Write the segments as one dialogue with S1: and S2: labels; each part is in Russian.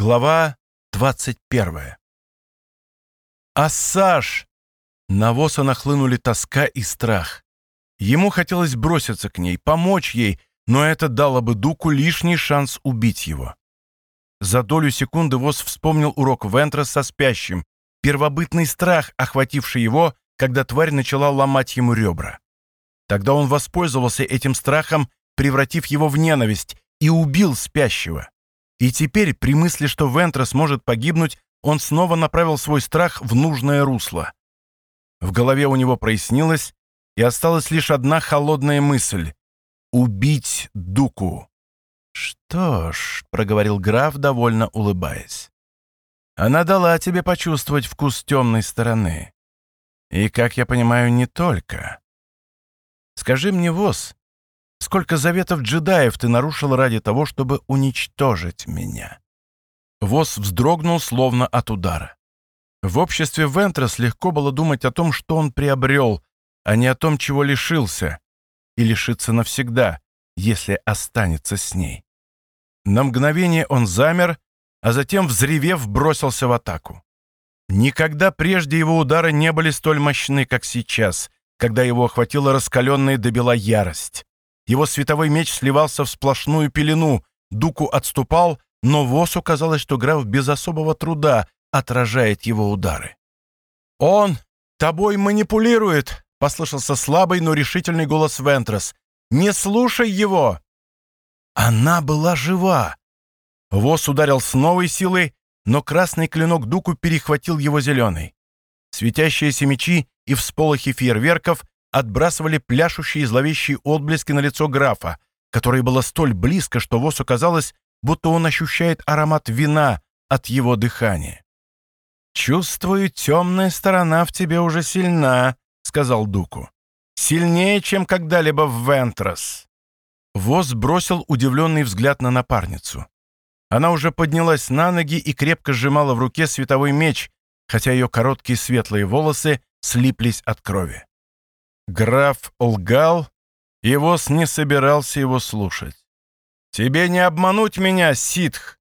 S1: Глава 21. «Ассаж!» На Воса нахлынули тоска и страх. Ему хотелось броситься к ней, помочь ей, но это дало бы Дуку лишний шанс убить его. За долю секунды Вос вспомнил урок Вентра со спящим, первобытный страх, охвативший его, когда тварь начала ломать ему ребра. Тогда он воспользовался этим страхом, превратив его в ненависть, и убил спящего. И теперь, при мысли, что Вентрос может погибнуть, он снова направил свой страх в нужное русло. В голове у него прояснилось, и осталась лишь одна холодная мысль — убить Дуку. «Что ж», — проговорил граф, довольно улыбаясь, — «она дала тебе почувствовать вкус темной стороны. И, как я понимаю, не только. Скажи мне, Воз, сколько заветов джедаев ты нарушил ради того, чтобы уничтожить меня?» Воз вздрогнул, словно от удара. В обществе Вентрес легко было думать о том, что он приобрел, а не о том, чего лишился, и лишится навсегда, если останется с ней. На мгновение он замер, а затем, взревев, бросился в атаку. Никогда прежде его удары не были столь мощны, как сейчас, когда его охватила раскаленная до бела ярость. Его световой меч сливался в сплошную пелену, Дуку отступал, но Восу казалось, что граф без особого труда отражает его удары. «Он тобой манипулирует!» — послышался слабый, но решительный голос Вентрос. «Не слушай его!» Она была жива. Вос ударил с новой силой, но красный клинок Дуку перехватил его зеленый. Светящиеся мечи и всполохи фейерверков отбрасывали пляшущие зловещие отблески на лицо графа, которое было столь близко, что Восу казалось, будто он ощущает аромат вина от его дыхания. «Чувствую, темная сторона в тебе уже сильна», — сказал Дуку. «Сильнее, чем когда-либо в Вентрос». Воз бросил удивленный взгляд на напарницу. Она уже поднялась на ноги и крепко сжимала в руке световой меч, хотя ее короткие светлые волосы слиплись от крови. Граф лгал, и Воз не собирался его слушать. «Тебе не обмануть меня, ситх!»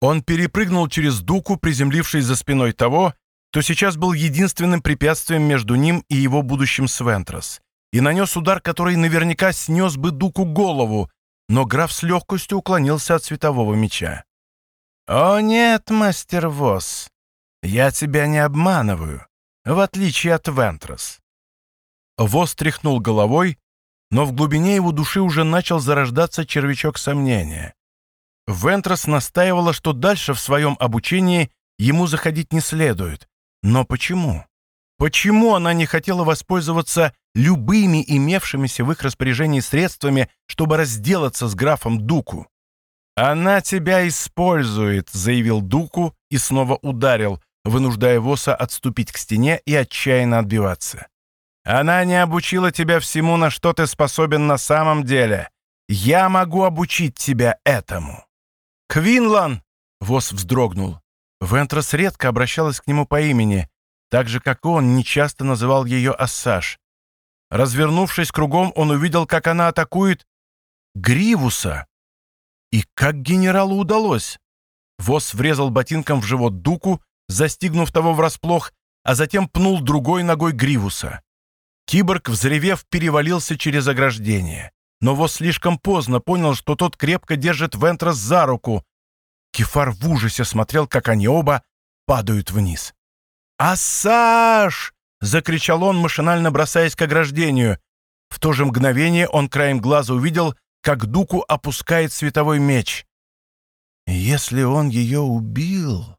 S1: Он перепрыгнул через дуку, приземлившись за спиной того, кто сейчас был единственным препятствием между ним и его будущим Свентрос, и нанес удар, который наверняка снес бы дуку голову, но граф с легкостью уклонился от светового меча. «О нет, мастер Восс, я тебя не обманываю, в отличие от Вентрос». Восс тряхнул головой, но в глубине его души уже начал зарождаться червячок сомнения. Вентрос настаивала, что дальше в своем обучении ему заходить не следует. Но почему? Почему она не хотела воспользоваться любыми имевшимися в их распоряжении средствами, чтобы разделаться с графом Дуку? «Она тебя использует», — заявил Дуку и снова ударил, вынуждая Воса отступить к стене и отчаянно отбиваться. «Она не обучила тебя всему, на что ты способен на самом деле. Я могу обучить тебя этому». «Квинлан!» — Вос вздрогнул. Вентрос редко обращалась к нему по имени, так же, как он нечасто называл ее Ассаж. Развернувшись кругом, он увидел, как она атакует Гривуса. И как генералу удалось? Вос врезал ботинком в живот Дуку, застигнув того врасплох, а затем пнул другой ногой Гривуса. Киборг, взревев, перевалился через ограждение. Но Вос слишком поздно понял, что тот крепко держит Вентрос за руку. Кефар в ужасе смотрел, как они оба падают вниз. «Ассаж!» — закричал он, машинально бросаясь к ограждению. В то же мгновение он краем глаза увидел, как Дуку опускает световой меч. «Если он ее убил...»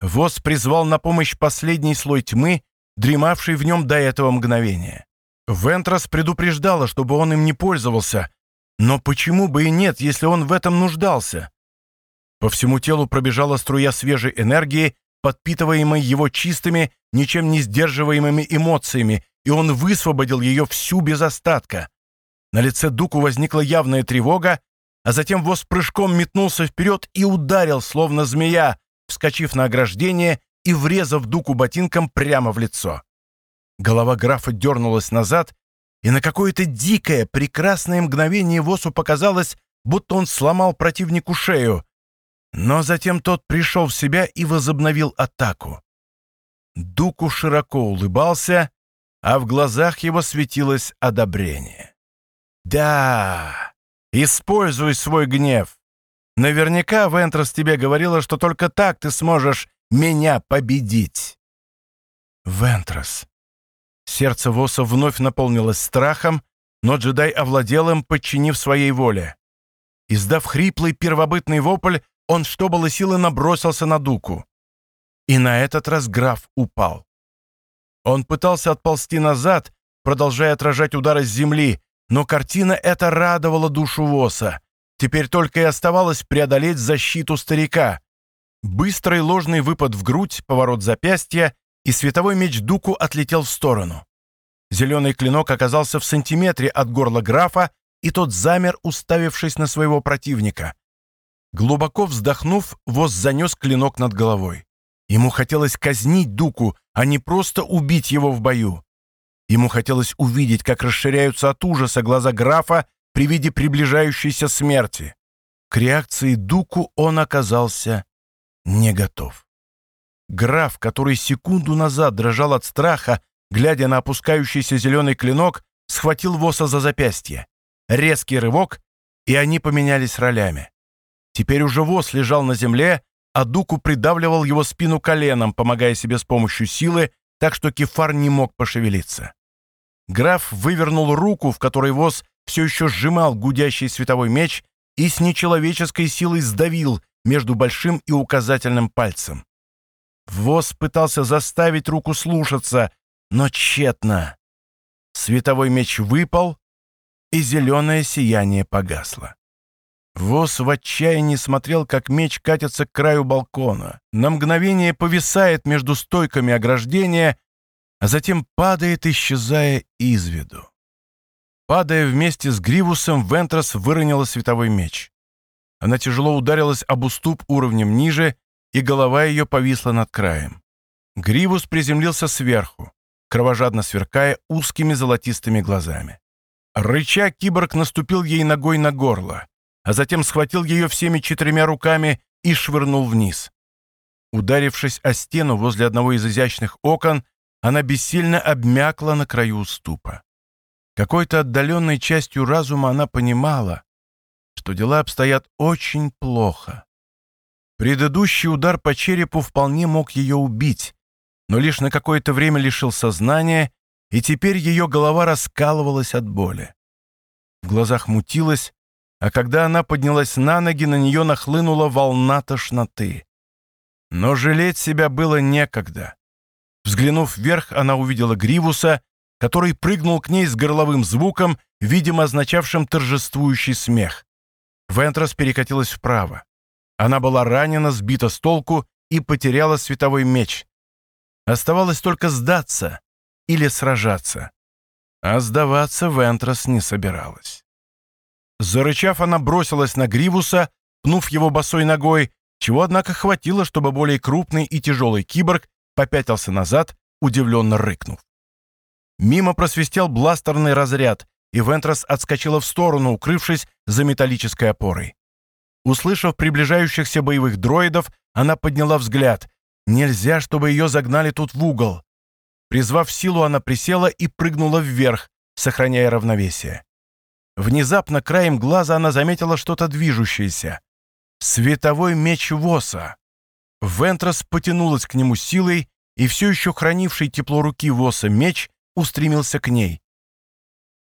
S1: Воз призвал на помощь последний слой тьмы, дремавший в нем до этого мгновения. Вентрос предупреждала, чтобы он им не пользовался, но почему бы и нет, если он в этом нуждался? По всему телу пробежала струя свежей энергии, подпитываемой его чистыми, ничем не сдерживаемыми эмоциями, и он высвободил ее всю без остатка. На лице Дуку возникла явная тревога, а затем воз прыжком метнулся вперед и ударил, словно змея, вскочив на ограждение и врезав Дуку ботинком прямо в лицо. Голова графа дернулась назад, и на какое-то дикое, прекрасное мгновение Восу показалось, будто он сломал противнику шею. Но затем тот пришел в себя и возобновил атаку. Дуку широко улыбался, а в глазах его светилось одобрение. «Да, используй свой гнев. Наверняка Вентрос тебе говорила, что только так ты сможешь меня победить». Вентрос. Сердце Воса вновь наполнилось страхом, но джедай овладел им, подчинив своей воле. Издав хриплый первобытный вопль, он, что было силы, набросился на Дуку. И на этот раз граф упал. Он пытался отползти назад, продолжая отражать удары с земли, но картина эта радовала душу Воса. Теперь только и оставалось преодолеть защиту старика. Быстрый ложный выпад в грудь, поворот запястья, и световой меч Дуку отлетел в сторону. Зеленый клинок оказался в сантиметре от горла графа, и тот замер, уставившись на своего противника. Глубоко вздохнув, Воз занес клинок над головой. Ему хотелось казнить Дуку, а не просто убить его в бою. Ему хотелось увидеть, как расширяются от ужаса глаза графа при виде приближающейся смерти. К реакции Дуку он оказался не готов. Граф, который секунду назад дрожал от страха, глядя на опускающийся зеленый клинок, схватил Воса за запястье. Резкий рывок, и они поменялись ролями. Теперь уже Вос лежал на земле, а Дуку придавливал его спину коленом, помогая себе с помощью силы, так что Кефар не мог пошевелиться. Граф вывернул руку, в которой Воз все еще сжимал гудящий световой меч и с нечеловеческой силой сдавил между большим и указательным пальцем. Воз пытался заставить руку слушаться, но тщетно. Световой меч выпал, и зеленое сияние погасло. Вос в отчаянии смотрел, как меч катится к краю балкона. На мгновение повисает между стойками ограждения, а затем падает, исчезая из виду. Падая вместе с Гривусом, Вентрос выронила световой меч. Она тяжело ударилась об уступ уровнем ниже, и голова ее повисла над краем. Гривус приземлился сверху, кровожадно сверкая узкими золотистыми глазами. Рыча, киборг наступил ей ногой на горло а затем схватил ее всеми четырьмя руками и швырнул вниз. Ударившись о стену возле одного из изящных окон, она бессильно обмякла на краю уступа. Какой-то отдаленной частью разума она понимала, что дела обстоят очень плохо. Предыдущий удар по черепу вполне мог ее убить, но лишь на какое-то время лишил сознания, и теперь ее голова раскалывалась от боли. В глазах мутилась, а когда она поднялась на ноги, на нее нахлынула волна тошноты. Но жалеть себя было некогда. Взглянув вверх, она увидела Гривуса, который прыгнул к ней с горловым звуком, видимо, означавшим торжествующий смех. Вентрос перекатилась вправо. Она была ранена, сбита с толку и потеряла световой меч. Оставалось только сдаться или сражаться. А сдаваться Вентрос не собиралась. Зарычав, она бросилась на Гривуса, пнув его босой ногой, чего, однако, хватило, чтобы более крупный и тяжелый киборг попятился назад, удивленно рыкнув. Мимо просвистел бластерный разряд, и Вентрос отскочила в сторону, укрывшись за металлической опорой. Услышав приближающихся боевых дроидов, она подняла взгляд. Нельзя, чтобы ее загнали тут в угол. Призвав силу, она присела и прыгнула вверх, сохраняя равновесие. Внезапно краем глаза она заметила что-то движущееся. Световой меч Воса. Вентрос потянулась к нему силой, и все еще хранивший тепло руки Воса меч устремился к ней.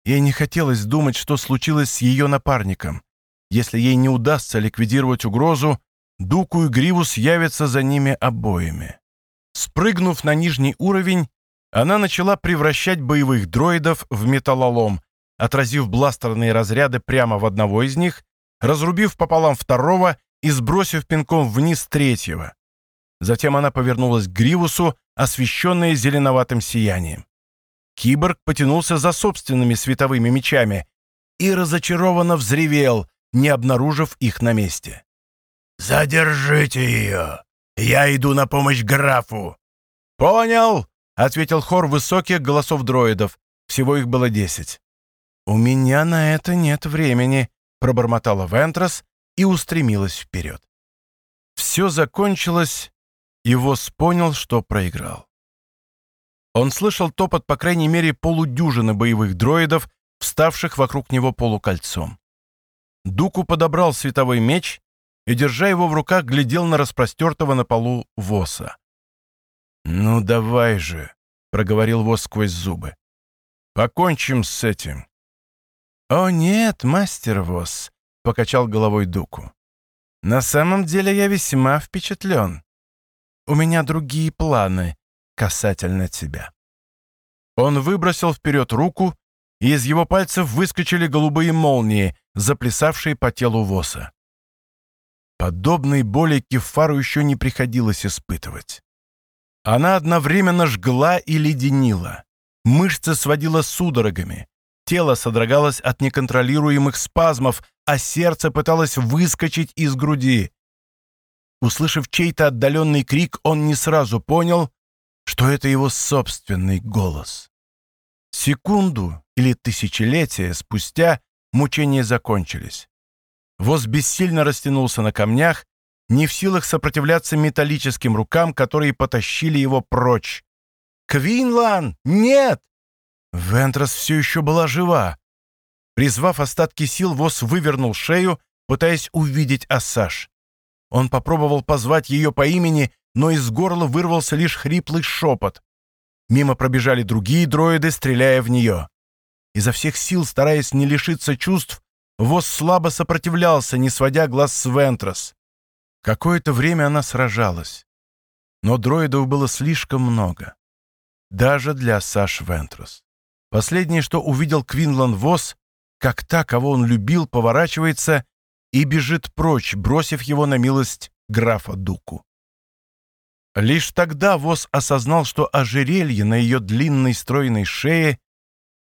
S1: Ей не хотелось думать, что случилось с ее напарником. Если ей не удастся ликвидировать угрозу, Дуку и Гривус явятся за ними обоими. Спрыгнув на нижний уровень, она начала превращать боевых дроидов в металлолом, отразив бластерные разряды прямо в одного из них, разрубив пополам второго и сбросив пинком вниз третьего. Затем она повернулась к Гривусу, освещенная зеленоватым сиянием. Киборг потянулся за собственными световыми мечами и разочарованно взревел, не обнаружив их на месте. «Задержите ее! Я иду на помощь графу!» «Понял!» — ответил хор высоких голосов дроидов. Всего их было десять. «У меня на это нет времени», — пробормотала Вентрос и устремилась вперед. Все закончилось, и Вос понял, что проиграл. Он слышал топот, по крайней мере, полудюжины боевых дроидов, вставших вокруг него полукольцом. Дуку подобрал световой меч и, держа его в руках, глядел на распростертого на полу Воса. «Ну давай же», — проговорил Вос сквозь зубы. «Покончим с этим». «О нет, мастер Вос», — покачал головой Дуку. «На самом деле я весьма впечатлен. У меня другие планы касательно тебя». Он выбросил вперед руку, и из его пальцев выскочили голубые молнии, заплясавшие по телу Воса. Подобной боли Кефару еще не приходилось испытывать. Она одновременно жгла и леденила. Мышцы сводила судорогами. Тело содрогалось от неконтролируемых спазмов, а сердце пыталось выскочить из груди. Услышав чей-то отдаленный крик, он не сразу понял, что это его собственный голос. Секунду или тысячелетия спустя мучения закончились. Воз бессильно растянулся на камнях, не в силах сопротивляться металлическим рукам, которые потащили его прочь. «Квинлан! Нет!» Вентрос все еще была жива. Призвав остатки сил, Воз вывернул шею, пытаясь увидеть Ассаж. Он попробовал позвать ее по имени, но из горла вырвался лишь хриплый шепот. Мимо пробежали другие дроиды, стреляя в нее. Изо всех сил, стараясь не лишиться чувств, Воз слабо сопротивлялся, не сводя глаз с Вентрос. Какое-то время она сражалась. Но дроидов было слишком много. Даже для Саш Вентрос. Последнее, что увидел Квинлан Вос, как та, кого он любил, поворачивается и бежит прочь, бросив его на милость графа Дуку. Лишь тогда Вос осознал, что ожерелье на ее длинной стройной шее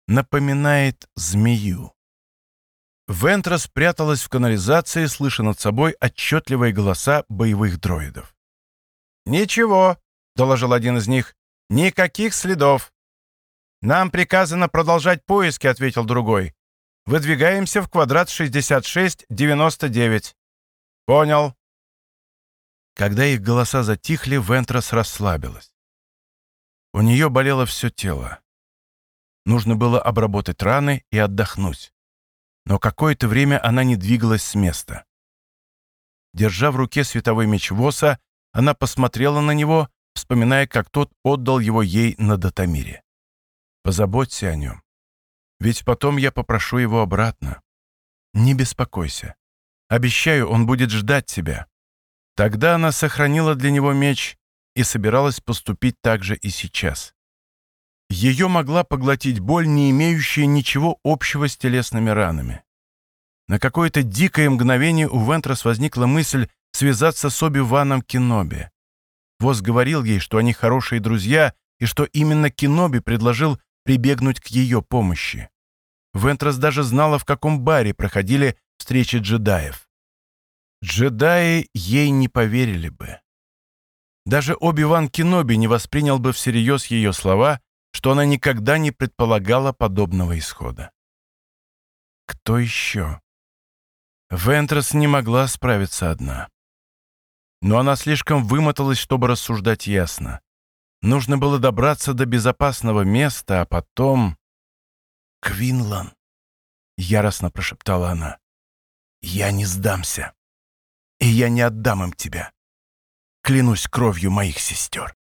S1: напоминает змею. Вентра спряталась в канализации, слыша над собой отчетливые голоса боевых дроидов. «Ничего», — доложил один из них, — «никаких следов». «Нам приказано продолжать поиски», — ответил другой. «Выдвигаемся в квадрат 66-99». «Понял», когда их голоса затихли, Вентрас расслабилась. У нее болело все тело. Нужно было обработать раны и отдохнуть. Но какое-то время она не двигалась с места. Держа в руке световой меч Воса, она посмотрела на него, вспоминая, как тот отдал его ей на Датамире. «Позаботься о нем. Ведь потом я попрошу его обратно. Не беспокойся. Обещаю, он будет ждать тебя. Тогда она сохранила для него меч и собиралась поступить так же и сейчас. Ее могла поглотить боль, не имеющая ничего общего с телесными ранами. На какое-то дикое мгновение у Вентрос возникла мысль связаться с Оби-Ваном Кеноби. Воз говорил ей, что они хорошие друзья, и что именно Кеноби предложил прибегнуть к ее помощи. Вентрос даже знала, в каком баре проходили встречи джедаев. Джедаи ей не поверили бы. Даже Оби-Ван Кеноби не воспринял бы всерьез ее слова, что она никогда не предполагала подобного исхода. Кто еще? Вентрес не могла справиться одна. Но она слишком вымоталась, чтобы рассуждать ясно. Нужно было добраться до безопасного места, а потом... «Квинлан!» — яростно прошептала она. «Я не сдамся!» И я не отдам им тебя. Клянусь кровью моих сестер.